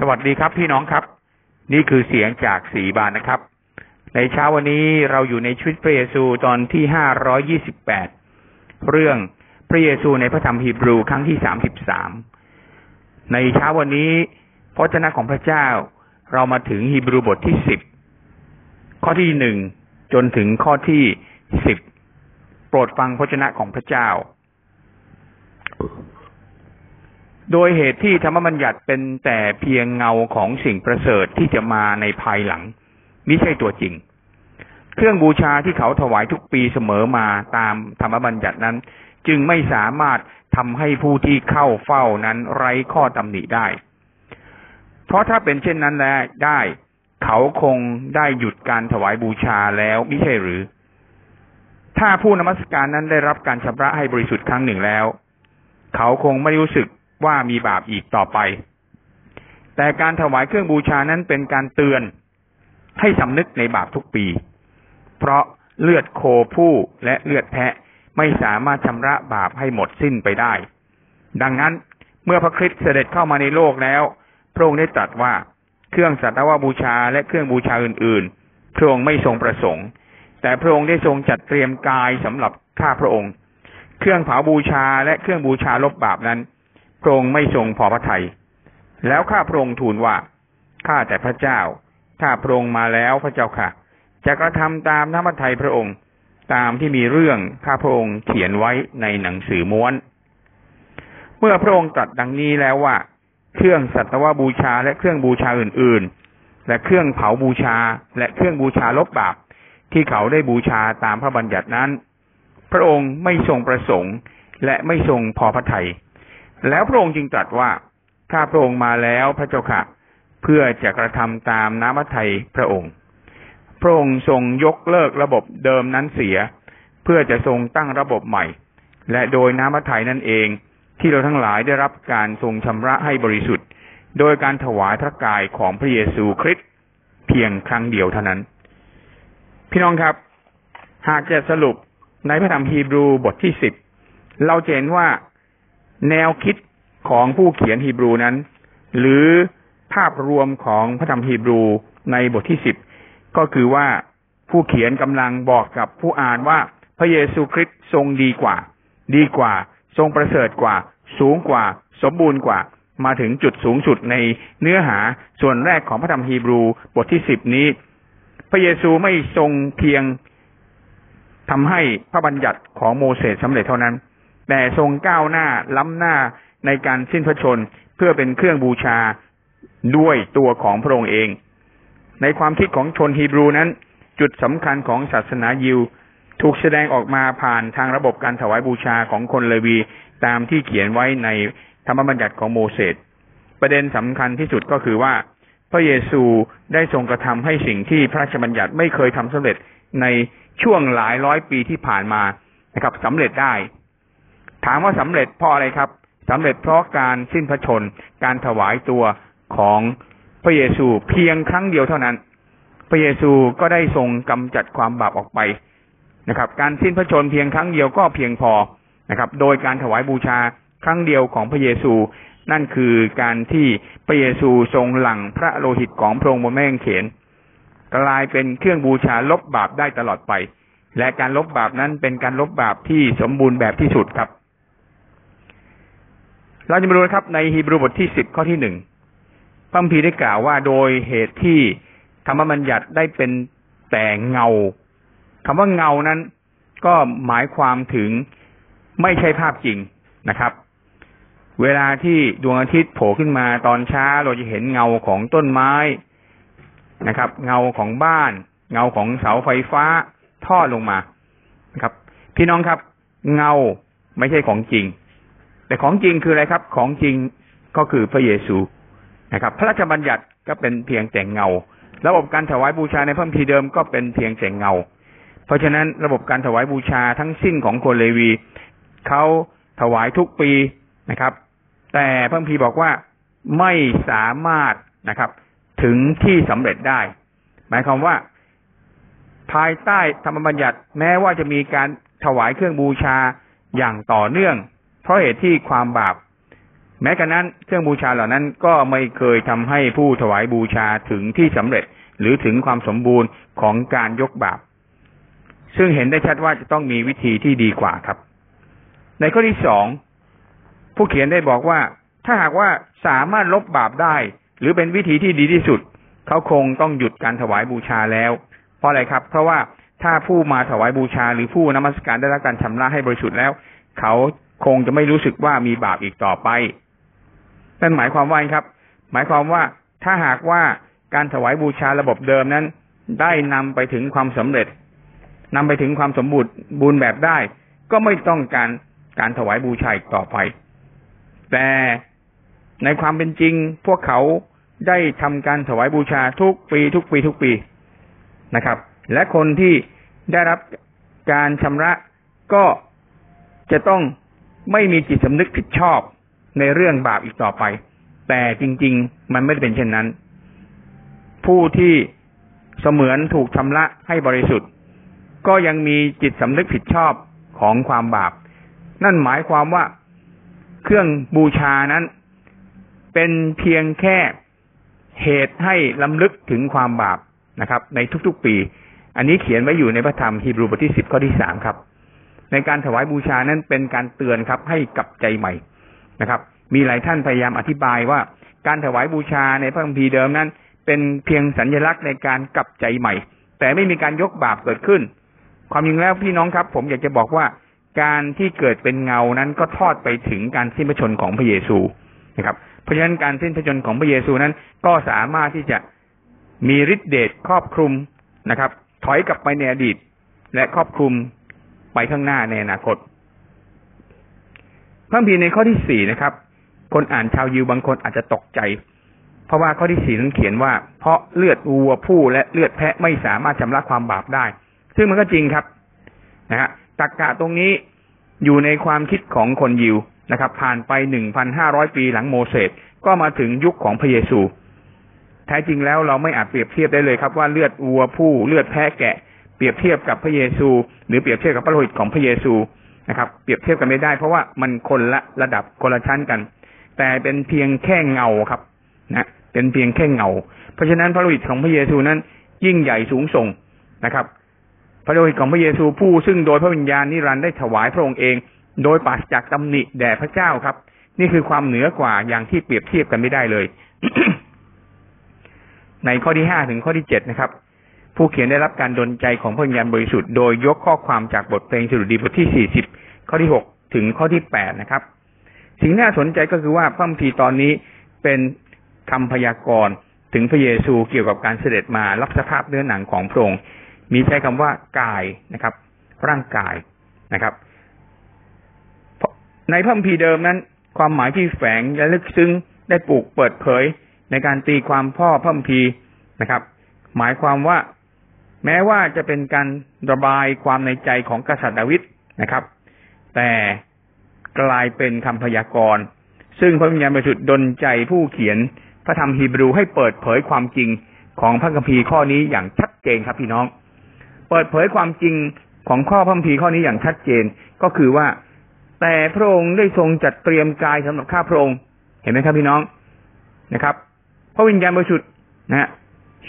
สวัสดีครับพี่น้องครับ นี่คือเสียงจากสีบานนะครับ ในเช้าวันนี้เราอยู่ในชีวิตพระเยซูตอนที่ห้าร้อยี่สิบแปดเรื่องพระเยซูในพระธรรมฮีบรูครั้งที่สามสิบสามในเช้าวันนี้พระเจ้าของพระเจ้า เรามาถึงฮีบรูบทที่สิบข้อที่หนึ่งจนถึงข้อที่สิบโปรดฟังพระเจ้าของพระเจ้า โดยเหตุที่ธรรมบัญญัติเป็นแต่เพียงเงาของสิ่งประเสริฐที่จะมาในภายหลังไม่ใช่ตัวจริง เครื่องบูชาที่เขาถวายทุกปีเสมอมาตามธรรมบัญญัตินั้น จึงไม่สามารถทำให้ผู้ที่เข้าเฝ้านั้นไร้ข้อตำหนิได้ เพราะถ้าเป็นเช่นนั้นแล้วได้ เขาคงได้หยุดการถวายบูชาแล้วไม่ใช่หรือ ถ้าผู้นมัสการนั้นได้รับการชำระให้บริสุทธิ์ครั้งหนึ่งแล้ว เขาคงไม่รู้สึก ว่ามีบาปอีกต่อไป แต่การถวายเครื่องบูชานั้นเป็นการเตือนให้สำนึกในบาปทุกปี เพราะเลือดโคผู้และเลือดแพะไม่สามารถชำระบาปให้หมดสิ้นไปได้ ดังนั้นเมื่อพระคริสต์เสด็จเข้ามาในโลกแล้ว พระองค์ได้ตรัสว่าเครื่องสัตวบูชาและเครื่องบูชาอื่นๆ พระองค์ไม่ทรงประสงค์ แต่พระองค์ได้ทรงจัดเตรียมกายสำหรับข้าพระองค์ เครื่องเผาบูชาและเครื่องบูชาลบบาปนั้น พระองค์ไม่ทรงพอพระทยัยแล้วข้าพระองค์ทูลว่าข้าแต่พระเจ้าข้าพระองค์มาแล้วพระเจ้าค่ะ จะกระทำตามน้ำพระทัยพระองค์ ตามที่มีเรื่องข้าพระองค์เขียนไว้ในหนังสือม้วน เมื่อพระองค์ตรัสดังนี้แล้วว่า เครื่องสัตวบูชาและเครื่องบูชาอื่นๆ และเครื่องเผาบูชาและเครื่องบูชาลบบาปที่เขาได้บูชาตามพระบัญญัตินั้น พระองค์ไม่ทรงประสงค์และไม่ทรงพอพระทยัย แล้วพระองค์จึงตรัสว่าข้าพระองค์มาแล้วพระเจ้าค่ะ เพื่อจะกระทำตามน้ำพระทัยพระองค์ พระองค์ทรงยกเลิกระบบเดิมนั้นเสีย เพื่อจะทรงตั้งระบบใหม่ และโดยน้ำพระทัยนั่นเอง ที่เราทั้งหลายได้รับการทรงชำระให้บริสุทธิ์ โดยการถวายพระกายของพระเยซูคริสต์เพียงครั้งเดียวเท่านั้น พี่น้องครับ หากจะสรุปในพระธรรมฮีบรูบทที่สิบเราเห็นว่า แนวคิดของผู้เขียนฮีบรูนั้น หรือภาพรวมของพระธรรมฮีบรูในบทที่สิบก็คือว่าผู้เขียนกำลังบอกกับผู้อ่านว่าพระเยซูคริสต์ทรงดีกว่า ดีกว่า ทรงประเสริฐกว่า สูงกว่า สมบูรณ์กว่า มาถึงจุดสูงสุดในเนื้อหาส่วนแรกของพระธรรมฮีบรูบทที่สิบนี้ พระเยซูไม่ทรงเพียงทำให้พระบัญญัติของโมเสสสำเร็จเท่านั้น แต่ทรงก้าวหน้าล้ำหน้าในการสิ้นพระชนเพื่อเป็นเครื่องบูชาด้วยตัวของพระองค์เอง ในความคิดของชนฮีบรูนั้น จุดสำคัญของศาสนายิว ถูกแสดงออกมาผ่านทางระบบการถวายบูชาของคนเลวีตามที่เขียนไว้ในธรรมบัญญัติของโมเสสประเด็นสำคัญที่สุดก็คือว่า พระเยซูได้ทรงกระทำให้สิ่งที่พระราชบัญญัติไม่เคยทำสำเร็จในช่วงหลายร้อยปีที่ผ่านมานะครับสำเร็จได้ ถามว่าสำเร็จเพราะอะไรครับสำเร็จเพราะการสิ้นพระชน การถวายตัวของพระเยซูเพียงครั้งเดียวเท่านั้น พระเยซูก็ได้ทรงกำจัดความบาปออกไปนะครับ การสิ้นพระชนเพียงครั้งเดียวก็เพียงพอนะครับ โดยการถวายบูชาครั้งเดียวของพระเยซู นั่นคือการที่พระเยซูทรงหลั่งพระโลหิตของพระองค์บนแม่งเขนกลายเป็นเครื่องบูชาลบบาปได้ตลอดไป และการลบบาปนั้นเป็นการลบบาปที่สมบูรณ์แบบที่สุดครับ เราจะมาดูนะครับในฮีบรูบทที่สิบข้อที่หนึ่งพระพีได้กล่าวว่าโดยเหตุที่ธรรมบัญญัติได้เป็นแต่เงาคำว่าเงานั้น ก็หมายความถึงไม่ใช่ภาพจริงนะครับ เวลาที่ดวงอาทิตย์โผล่ขึ้นมาตอนเช้าเราจะเห็นเงาของต้นไม้นะครับ เงาของบ้าน เงาของเสาไฟฟ้าทอดลงมานะครับ พี่น้องครับ เงาไม่ใช่ของจริง แต่ของจริงคืออะไรครับ ของจริงก็คือพระเยซูนะครับ พระราชบัญญัติก็เป็นเพียงแต่งเงา ระบบการถวายบูชาในพระคัมภีร์เดิมก็เป็นเพียงแต่งเงา เพราะฉะนั้นระบบการถวายบูชาทั้งสิ้นของคนเลวีเขาถวายทุกปีนะครับ แต่พระคัมภีร์บอกว่าไม่สามารถนะครับ ถึงที่สำเร็จได้ หมายความว่า ภายใต้ธรรมบัญญัติแม้ว่าจะมีการถวายเครื่องบูชาอย่างต่อเนื่อง เพราะเหตุที่ความบาป แม้กระนั้นเครื่องบูชาเหล่านั้นก็ไม่เคยทำให้ผู้ถวายบูชาถึงที่สำเร็จหรือถึงความสมบูรณ์ของการยกบาป ซึ่งเห็นได้ชัดว่าจะต้องมีวิธีที่ดีกว่าครับ ในข้อที่สองผู้เขียนได้บอกว่า ถ้าหากว่าสามารถลบบาปได้ หรือเป็นวิธีที่ดีที่สุด เขาคงต้องหยุดการถวายบูชาแล้ว เพราะอะไรครับ เพราะว่าถ้าผู้มาถวายบูชาหรือผู้นมัสการได้รับการชำระให้บริสุทธิ์แล้ว เขา คงจะไม่รู้สึกว่ามีบาปอีกต่อไป นั่นหมายความว่าครับ หมายความว่าถ้าหากว่าการถวายบูชาระบบเดิมนั้น ได้นำไปถึงความสำเร็จนำไปถึงความสมบูรณ์บูรณ์แบบได้ ก็ไม่ต้องการการถวายบูชาอีกต่อไป แต่ในความเป็นจริง พวกเขาได้ทำการถวายบูชาทุกปี ทุกปีทุกปีนะครับ และคนที่ได้รับการชำระก็จะต้อง ไม่มีจิตสำนึกผิดชอบในเรื่องบาปอีกต่อไป แต่จริง ๆ มันไม่ได้เป็นเช่นนั้น ผู้ที่เสมือนถูกชำระให้บริสุทธิ์ ก็ยังมีจิตสำนึกผิดชอบของความบาป นั่นหมายความว่าเครื่องบูชานั้น เป็นเพียงแค่เหตุให้ลำลึกถึงความบาปนะครับ ในทุกๆปี อันนี้เขียนไว้อยู่ในพระธรรมฮีบรูบทที่สิบข้อที่สามครับ ในการถวายบูชานั้นเป็นการเตือนครับ ให้กลับใจใหม่นะครับ มีหลายท่านพยายามอธิบายว่า การถวายบูชาในพระคัมภีร์เดิมนั้น เป็นเพียงสัญญลักษณ์ในการกลับใจใหม่ แต่ไม่มีการยกบาปเกิดขึ้น ความจริงแล้วพี่น้องครับ ผมอยากจะบอกว่าการที่เกิดเป็นเงานั้นก็ทอดไปถึงการสิ้นพระชนของพระเยซูนะครับ เพราะฉะนั้นการสิ้นพระชนของพระเยซูนั้น ก็สามารถที่จะมีฤทธิเดชครอบคลุมนะครับ ถอยกลับไปในอดีต และครอบคลุม ไปข้างหน้าในอนาคตพระบีในข้อที่สี่นะครับ คนอ่านชาวยิวบางคนอาจจะตกใจ เพราะว่าข้อที่สี่นั้นเขียนว่า เพราะเลือดวัวผู้และเลือดแพะไม่สามารถชำระความบาปได้ ซึ่งมันก็จริงครับนะฮะตักกะตรงนี้อยู่ในความคิดของคนยิวนะครับ ผ่านไปหนึ่งพันห้าร้อยปีหลังโมเสสก็มาถึงยุคของพระเยซู แท้จริงแล้วเราไม่อาจเปรียบเทียบได้เลยครับว่าเลือดวัวผู้เลือดแพะแกะ เปรียบเทียบกับพระเยซู หรือเปรียบเทียบกับพระโลหิตของพระเยซูนะครับ เปรียบเทียบกันไม่ได้ เพราะว่ามันคนละระดับคนละชั้นกัน แต่เป็นเพียงแค่เงาครับนะเป็นเพียงแค่เงา เพราะฉะนั้นพระโลหิตของพระเยซูนั้น ยิ่งใหญ่สูงส่งนะครับ พระโลหิตของพระเยซูผู้ซึ่งโดยพระวิญญาณนิรันดร์ได้ถวายพระองค์เอง โดยปราศจากตำหนิแด่พระเจ้าครับ นี่คือความเหนือกว่าอย่างที่เปรียบเทียบกันไม่ได้เลย ในข้อที่ห้าถึงข้อที่เจ็ดนะครับ ผู้เขียนได้รับการดลใจของพระวิญญาณบริสุทธิ์โดยยกข้อความจากบทเพลงสดุดีบทที่สี่สิบข้อที่หกถึงข้อที่แปดนะครับ สิ่งน่าสนใจก็คือว่าพระคัมภีร์ตอนนี้เป็นคำพยากรณ์ถึงพระเยซูเกี่ยวกับการเสด็จมารับสภาพเนื้อหนังของพระองค์มีใช้คำว่ากายนะครับ ร่างกายนะครับ ในพระคัมภีร์เดิมนั้น ความหมายที่แฝงและลึกซึ้งได้ปลูกเปิดเผยในการตีความพ่อพระคัมภีร์นะครับ หมายความว่า แม้ว่าจะเป็นการระบายความในใจของกษัตริย์ดาวิดนะครับ แต่กลายเป็นคำพยากรณ์ ซึ่งพระวิญญาณบริสุทธิ์ดลใจผู้เขียนพระธรรมฮีบรูให้เปิดเผยความจริงของพระคัมภีร์ข้อนี้อย่างชัดเจนครับพี่น้อง เปิดเผยความจริงของข้อพระคัมภีร์ข้อนี้อย่างชัดเจนก็คือว่า แต่พระองค์ได้ทรงจัดเตรียมกายสำหรับข้าพระองค์ เห็นไหมครับพี่น้องนะครับ พระวิญญาณบริสุทธิ์นะ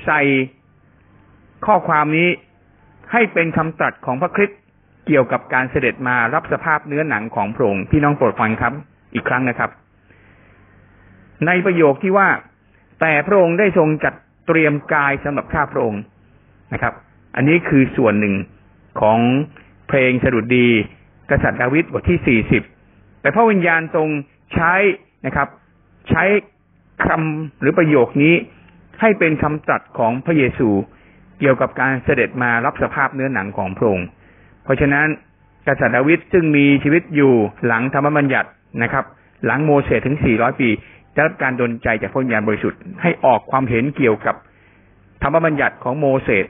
ใส่ ข้อความนี้ให้เป็นคำตรัสของพระคริสต์เกี่ยวกับการเสด็จมารับสภาพเนื้อหนังของพระองค์พี่น้องโปรดฟังครับ อีกครั้งนะครับ ในประโยคที่ว่า แต่พระองค์ได้ทรงจัดเตรียมกายสำหรับข้าพระองค์นะครับ อันนี้คือส่วนหนึ่งของเพลงสดุดดี กษัตริย์ดาวิดบทที่สี่สิบแต่พระวิญญาณทรงใช้นะครับ ใช้คำหรือประโยคนี้ให้เป็นคำตรัสของพระเยซู เกี่ยวกับการเสด็จมารับสภาพเนื้อหนังของพระองค์ เพราะฉะนั้นกษัตริย์ดาวิดซึ่งมีชีวิตอยู่หลังธรรมบัญญัตินะครับ หลังโมเสสถึง 400 ปีได้รับการดลใจจากพระวิญญาณบริสุทธิ์ให้ออกความเห็นเกี่ยวกับธรรมบัญญัติของโมเสส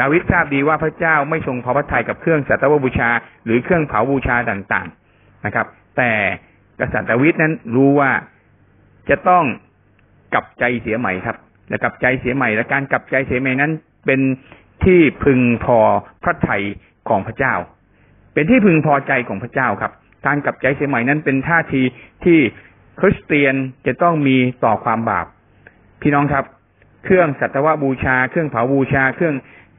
ดาวิดทราบดีว่าพระเจ้าไม่ทรงพอพระทัยกับเครื่องสัตวบูชา หรือเครื่องเผาบูชาต่างๆนะครับ แต่กษัตริย์ดาวิดนั้นรู้ว่าจะต้องกลับใจเสียใหม่ครับและกลับใจเสียใหม่และการกลับใจเสียใหม่นั้น เป็นที่พึงพอพระทัยของพระเจ้า เป็นที่พึงพอใจของพระเจ้าครับ การกลับใจเสียใหม่นั้นเป็นท่าทีที่คริสเตียนจะต้องมีต่อความบาป พี่น้องครับ เครื่องสัตวบูชา เครื่องเผาบูชา เครื่อง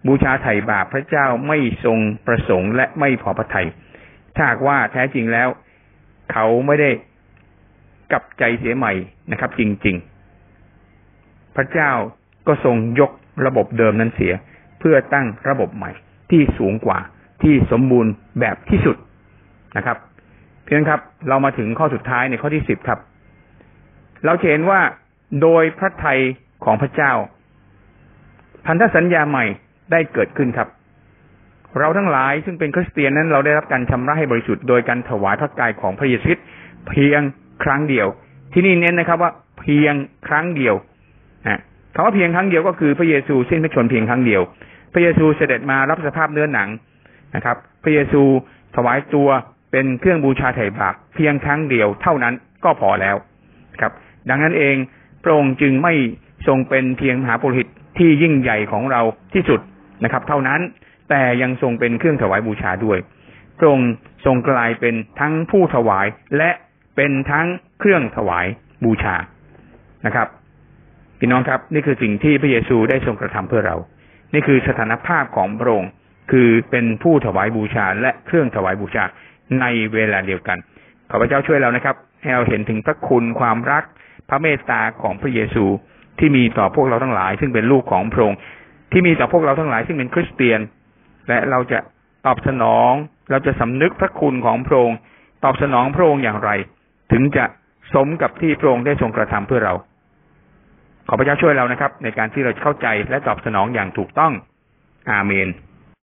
บูชาไถ่บาปพระเจ้าไม่ทรงประสงค์และไม่พอพระทยัยถ้าหากว่าแท้จริงแล้ว เขาไม่ได้กลับใจเสียใหม่นะครับ จริง ๆ พระเจ้าก็ทรงยก ระบบเดิมนั้นเสีย เพื่อตั้งระบบใหม่ ที่สูงกว่าที่สมบูรณ์แบบที่สุดนะครับเพียงครับ เรามาถึงข้อสุดท้ายในข้อที่สิบครับ เราเห็นว่าโดยพระทัยของพระเจ้า พันธสัญญาใหม่ได้เกิดขึ้นครับ เราทั้งหลายซึ่งเป็นคริสเตียนนั้น เราได้รับการชำระให้บริสุทธิ์โดยการถวายพระกายของพระเยซูเพียงครั้งเดียว ที่นี่เน้นนะครับว่าเพียงครั้งเดียวนะ คำว่าเพียงครั้งเดียวก็คือพระเยซูสิ้นพระชนเพียงครั้งเดียว พระเยซูเสด็จมารับสภาพเนื้อหนังนะครับ พระเยซูถวายตัวเป็นเครื่องบูชาไถ่บาปเพียงครั้งเดียวเท่านั้นก็พอแล้วครับ ดังนั้นเองพระองค์จึงไม่ทรงเป็นเพียงมหาปุโรหิตที่ยิ่งใหญ่ของเราที่สุดนะครับ เท่านั้นแต่ยังทรงเป็นเครื่องถวายบูชาด้วยพระองค์ทรงกลายเป็นทั้งผู้ถวายและเป็นทั้งเครื่องถวายบูชานะครับ พี่น้องครับ นี่คือสิ่งที่พระเยซูได้ทรงกระทำเพื่อเรา นี่คือสถานภาพของพระองค์คือเป็นผู้ถวายบูชาและเครื่องถวายบูชาในเวลาเดียวกันขอพระเจ้าช่วยเรานะครับให้เราเห็นถึงพระคุณความรัก พระเมตตาของพระเยซูที่มีต่อพวกเราทั้งหลาย ซึ่งเป็นลูกของพระองค์ที่มีต่อพวกเราทั้งหลาย ซึ่งเป็นคริสเตียน และเราจะตอบสนอง เราจะสำนึกพระคุณของพระองค์ตอบสนองพระองค์อย่างไร ถึงจะสมกับที่พระองค์ได้ทรงกระทำเพื่อเรา ขอพระเจ้าช่วยเรานะครับ ในการที่เราเข้าใจและตอบสนองอย่างถูกต้อง อาเมน